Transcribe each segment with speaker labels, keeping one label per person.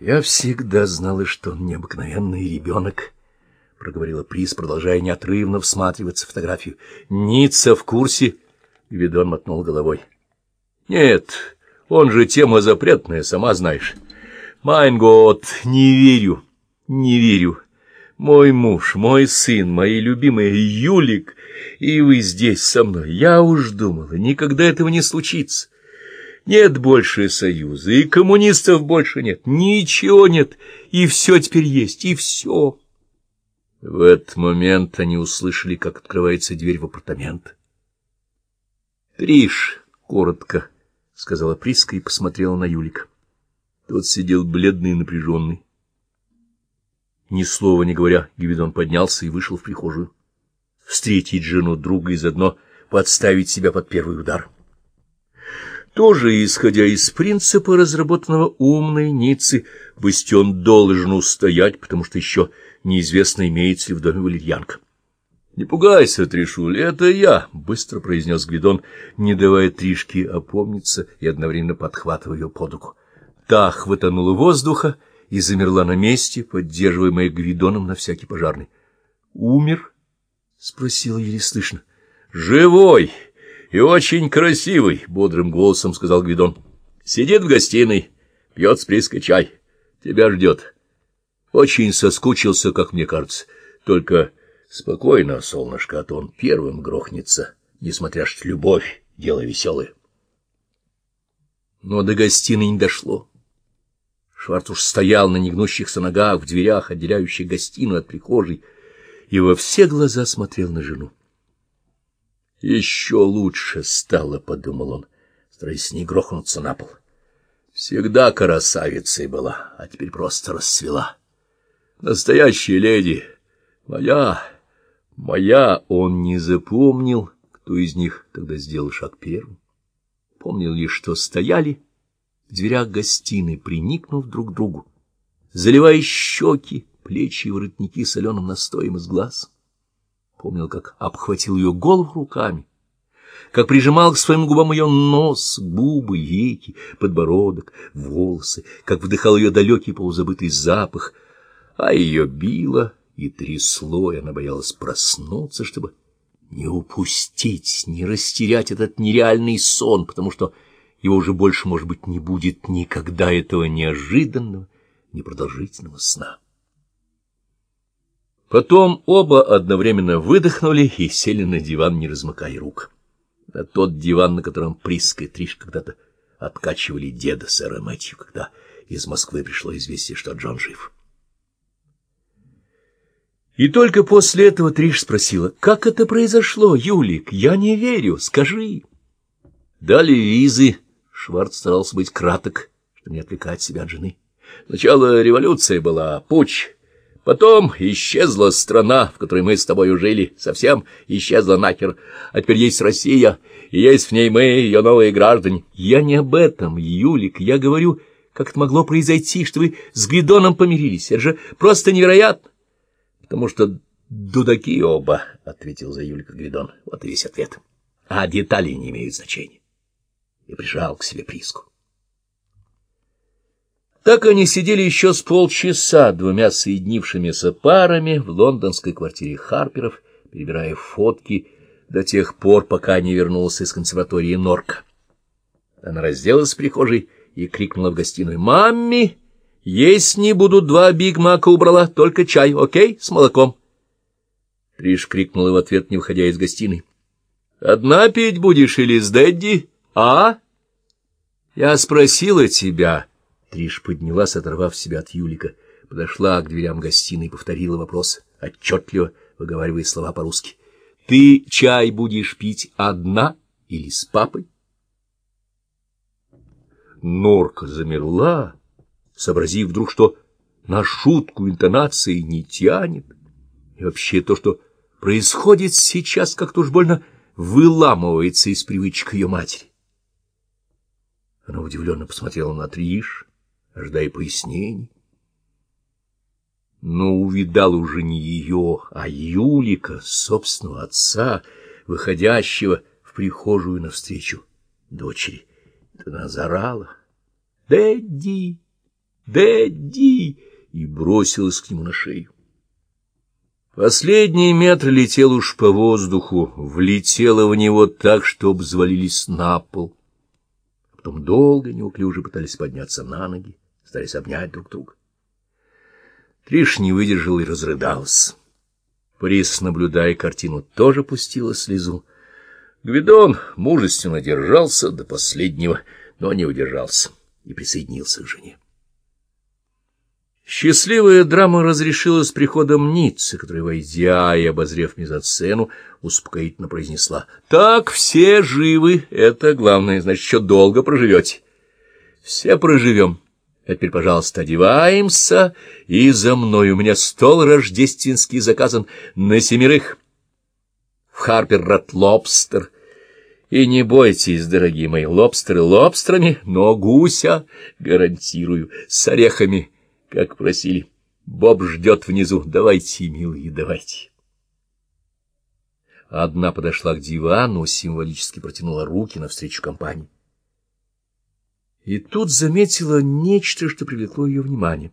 Speaker 1: Я всегда знала, что он необыкновенный ребенок, — проговорила Приз, продолжая неотрывно всматриваться в фотографию. — Ницца в курсе? Гвидон мотнул головой. — Нет, он же тема запретная, сама знаешь. Майн год, не верю, не верю. Мой муж, мой сын, мои любимые Юлик, и вы здесь со мной. Я уж думала, никогда этого не случится. Нет больше союза, и коммунистов больше нет, ничего нет, и все теперь есть, и все. В этот момент они услышали, как открывается дверь в апартамент. «Триш!» — коротко, — сказала Приска и посмотрела на Юлика. Тот сидел бледный и напряженный. Ни слова не говоря, Гвидон поднялся и вышел в прихожую. Встретить жену друга и заодно подставить себя под первый удар. Тоже исходя из принципа, разработанного умной Ниццы, Бастион должен устоять, потому что еще неизвестно, имеется ли в доме валерьянка. — Не пугайся, Тришуль, это я, — быстро произнес Гвидон, не давая Тришке опомниться и одновременно подхватывая ее под руку. Та хватанула воздуха и замерла на месте, поддерживаемая Гвидоном на всякий пожарный. — Умер? — спросила еле слышно. — Живой! — и очень красивый, — бодрым голосом сказал Гвидон. — Сидит в гостиной, пьет с приской чай. Тебя ждет. Очень соскучился, как мне кажется. Только спокойно, солнышко, а то он первым грохнется, несмотря что любовь — дело веселое. Но до гостиной не дошло. Шварц уж стоял на негнущихся ногах в дверях, отделяющих гостиную от прихожей, и во все глаза смотрел на жену. Еще лучше стало, — подумал он, стараясь с ней грохнуться на пол. Всегда красавицей была, а теперь просто расцвела. Настоящая леди, моя, моя, он не запомнил, кто из них тогда сделал шаг первым. Помнил лишь, что стояли в дверях гостиной, приникнув друг к другу, заливая щеки, плечи и воротники соленым настоем из глаз помнил, как обхватил ее голову руками, как прижимал к своим губам ее нос, губы, веки, подбородок, волосы, как вдыхал ее далекий полузабытый запах, а ее било и трясло, и она боялась проснуться, чтобы не упустить, не растерять этот нереальный сон, потому что его уже больше, может быть, не будет никогда этого неожиданного, непродолжительного сна. Потом оба одновременно выдохнули и сели на диван, не размыкая рук. На тот диван, на котором Приска и Триш когда-то откачивали деда сэра Мэтью, когда из Москвы пришло известие, что Джон жив. И только после этого Триш спросила, как это произошло, Юлик, я не верю, скажи. Дали визы, Шварц старался быть краток, чтобы не отвлекать себя от жены. Сначала революция была, путь Потом исчезла страна, в которой мы с тобой жили, совсем исчезла нахер. А теперь есть Россия, и есть в ней мы, ее новые граждане. Я не об этом, Юлик, я говорю, как это могло произойти, что вы с Гвидоном помирились. Это же просто невероятно. Потому что дудаки оба, — ответил за Юлика Гвидон. Вот и весь ответ. А детали не имеют значения. И прижал к себе Приску. Так они сидели еще с полчаса двумя соединившимися парами в лондонской квартире Харперов, перебирая фотки до тех пор, пока не вернулся из консерватории Норка. Она разделась в прихожей и крикнула в гостиную «Мамми, есть не будут два Биг Мака убрала, только чай, окей, с молоком». Триш крикнула в ответ, не выходя из гостиной. «Одна пить будешь или с Дэдди, а?» «Я спросила тебя». Триш поднялась, оторвав себя от Юлика, подошла к дверям гостиной и повторила вопрос, отчетливо выговаривая слова по-русски. — Ты чай будешь пить одна или с папой? Норка замерла, сообразив вдруг, что на шутку интонации не тянет. И вообще то, что происходит сейчас, как-то уж больно выламывается из привычек ее матери. Она удивленно посмотрела на Триш, ожидая пояснений. Но увидал уже не ее, а Юлика, собственного отца, выходящего в прихожую навстречу дочери. Она зарала. «Дэдди! Дэдди!» и бросилась к нему на шею. Последний метр летел уж по воздуху, влетела в него так, что взвалились на пол. Потом долго, неуклюже пытались подняться на ноги, стараясь обнять друг друга. Триш не выдержал и разрыдался. Прис, наблюдая картину, тоже пустила слезу. Гвидон мужественно держался до последнего, но не удержался и присоединился к жене. Счастливая драма разрешилась приходом Ниццы, которая, войдя и обозрев мизоцену, успокоительно произнесла. — Так, все живы, это главное, значит, еще долго проживете. — Все проживем. А теперь, пожалуйста, одеваемся, и за мной у меня стол рождественский заказан на семерых. В Харпер-Рот лобстер. И не бойтесь, дорогие мои, лобстеры лобстерами, но гуся, гарантирую, с орехами, как просили. Боб ждет внизу. Давайте, милые, давайте. Одна подошла к дивану, символически протянула руки навстречу компании. И тут заметила нечто, что привлекло ее внимание.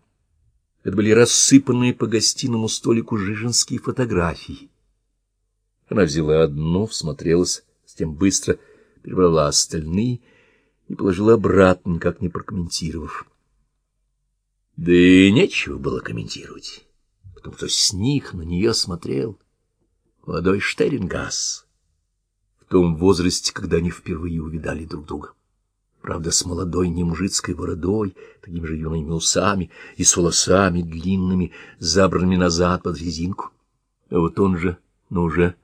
Speaker 1: Это были рассыпанные по гостиному столику жиженские фотографии. Она взяла одну, всмотрелась, с тем быстро перебрала остальные и положила обратно, никак не прокомментировав. Да и нечего было комментировать, потому что с них на нее смотрел молодой Штерингас в том возрасте, когда они впервые увидали друг друга правда, с молодой немужицкой бородой, такими же юными усами и с волосами длинными, забранными назад под резинку. А вот он же, но уже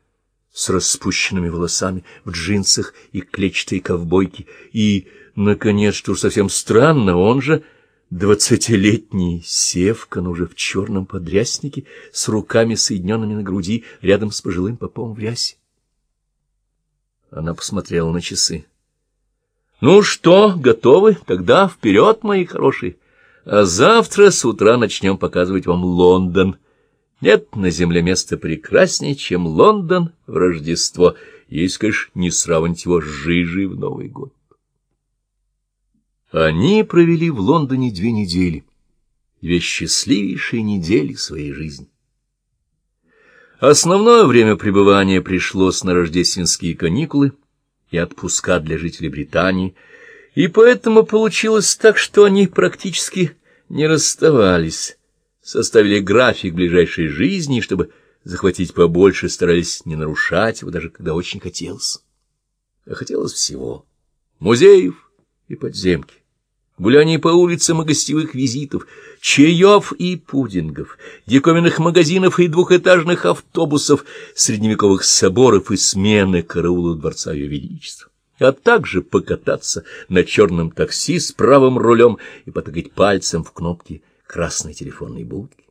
Speaker 1: с распущенными волосами, в джинсах и клетчатой ковбойке, и, наконец, что совсем странно, он же двадцатилетний Севка, но уже в черном подряснике, с руками соединенными на груди, рядом с пожилым попом в рясе. Она посмотрела на часы. Ну что, готовы? Тогда вперед, мои хорошие. А завтра с утра начнем показывать вам Лондон. Нет на земле места прекраснее, чем Лондон в Рождество, если, конечно, не сравнить его с жижей в Новый год. Они провели в Лондоне две недели, две счастливейшие недели своей жизни. Основное время пребывания пришлось на рождественские каникулы — и отпуска для жителей Британии, и поэтому получилось так, что они практически не расставались, составили график ближайшей жизни, чтобы захватить побольше, старались не нарушать его, даже когда очень хотелось. А хотелось всего — музеев и подземки гуляний по улицам и гостевых визитов, чаев и пудингов, диковинных магазинов и двухэтажных автобусов, средневековых соборов и смены караула Дворца Ее Величества, а также покататься на черном такси с правым рулем и потыкать пальцем в кнопки красной телефонной будки.